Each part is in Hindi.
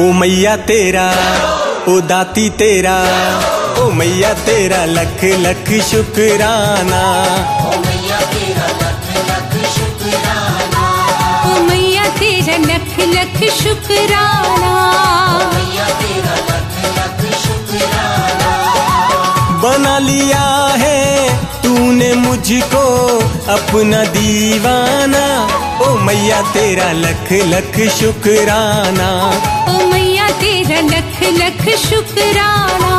ओ मैया तेरा ओ दाती तेरा ओ मैया तेरा लख लख शुक्राना। ओ मैया तेरा लख लख शुक्राना। ओ मैया तेरा लख लख शुक्राना। मैया तेरा लख लख शुक्राना। बना लिया मुझको अपना दीवाना। ओ मैया तेरा लख लख शुक्राना। ओ मैया तेरा लख लख शुक्राना।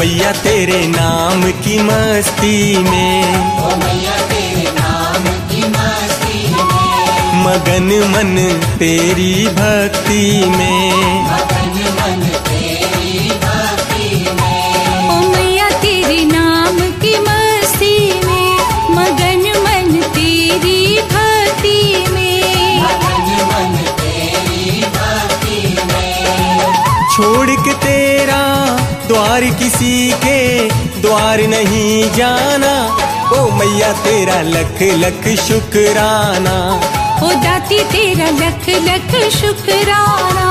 मैया तेरे नाम की मस्ती में। मैया तेरे नाम की मस्ती मगन मन तेरी भक्ति में। द्वार किसी के द्वार नहीं जाना। ओ मैया, तेरा लख लख शुक्राना। ओ दाती तेरा लख लख शुक्राना।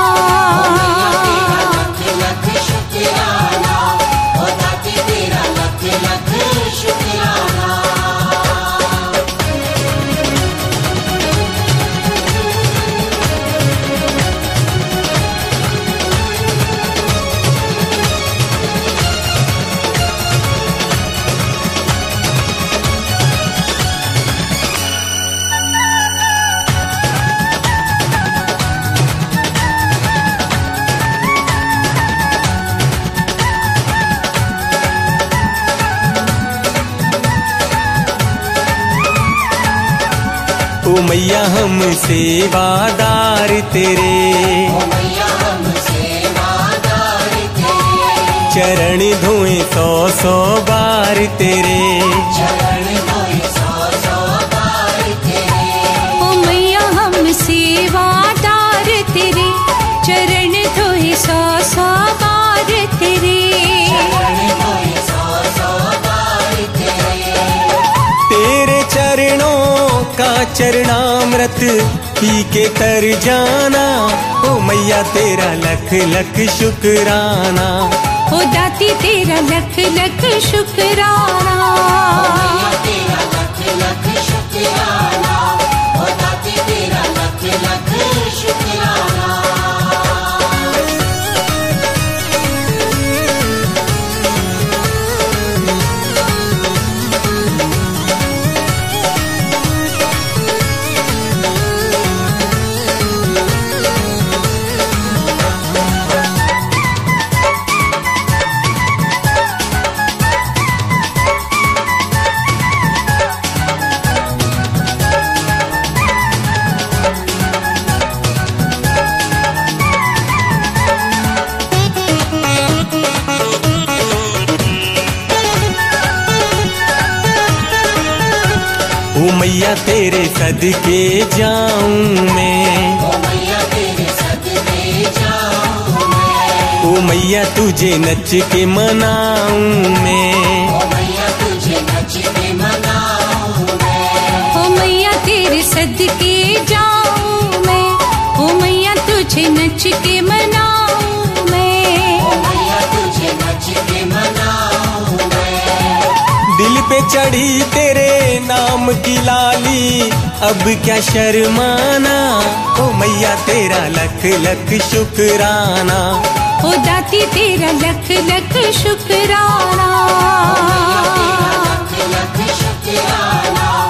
ओ मैया हम सेवादार तेरे। चरण धोए सौ सौ बार तेरे। चरणामृत पी के तर जाना। ओ मैया तेरा लख लख शुकराना। ओ दाती तेरा लख लख शुकराना। तेरा लख लख शुकराना। ओ दाती तेरा लख लख शुक्राना। मैया तेरे सदके जाऊँ मैं। ओ मैया जाऊँ मैं। ओ मैया तुझे नच के मनाऊं मैं। ओ मैया तुझे नच के मनाऊं मैं। ओ मैया तेरे सदके जाऊँ मैं। ओ मैया तुझे नच के मनाऊं चढ़ी तेरे नाम की लाली। अब क्या शर्माना? ओ मैया तेरा लख लख शुक्राना। ओ दाती तेरा लख लख शुक्राना। लख लख शुक्राना।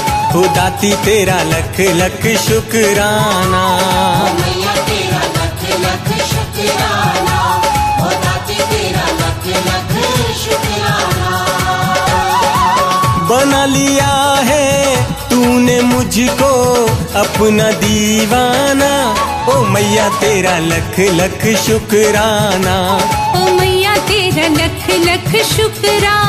ओ दाती तेरा लख लख शुक्राना। बना लिया है तूने मुझको अपना दीवाना। ओ मैया तेरा लख लख शुक्राना। ओ मैया तेरा लख लख शुक्राना।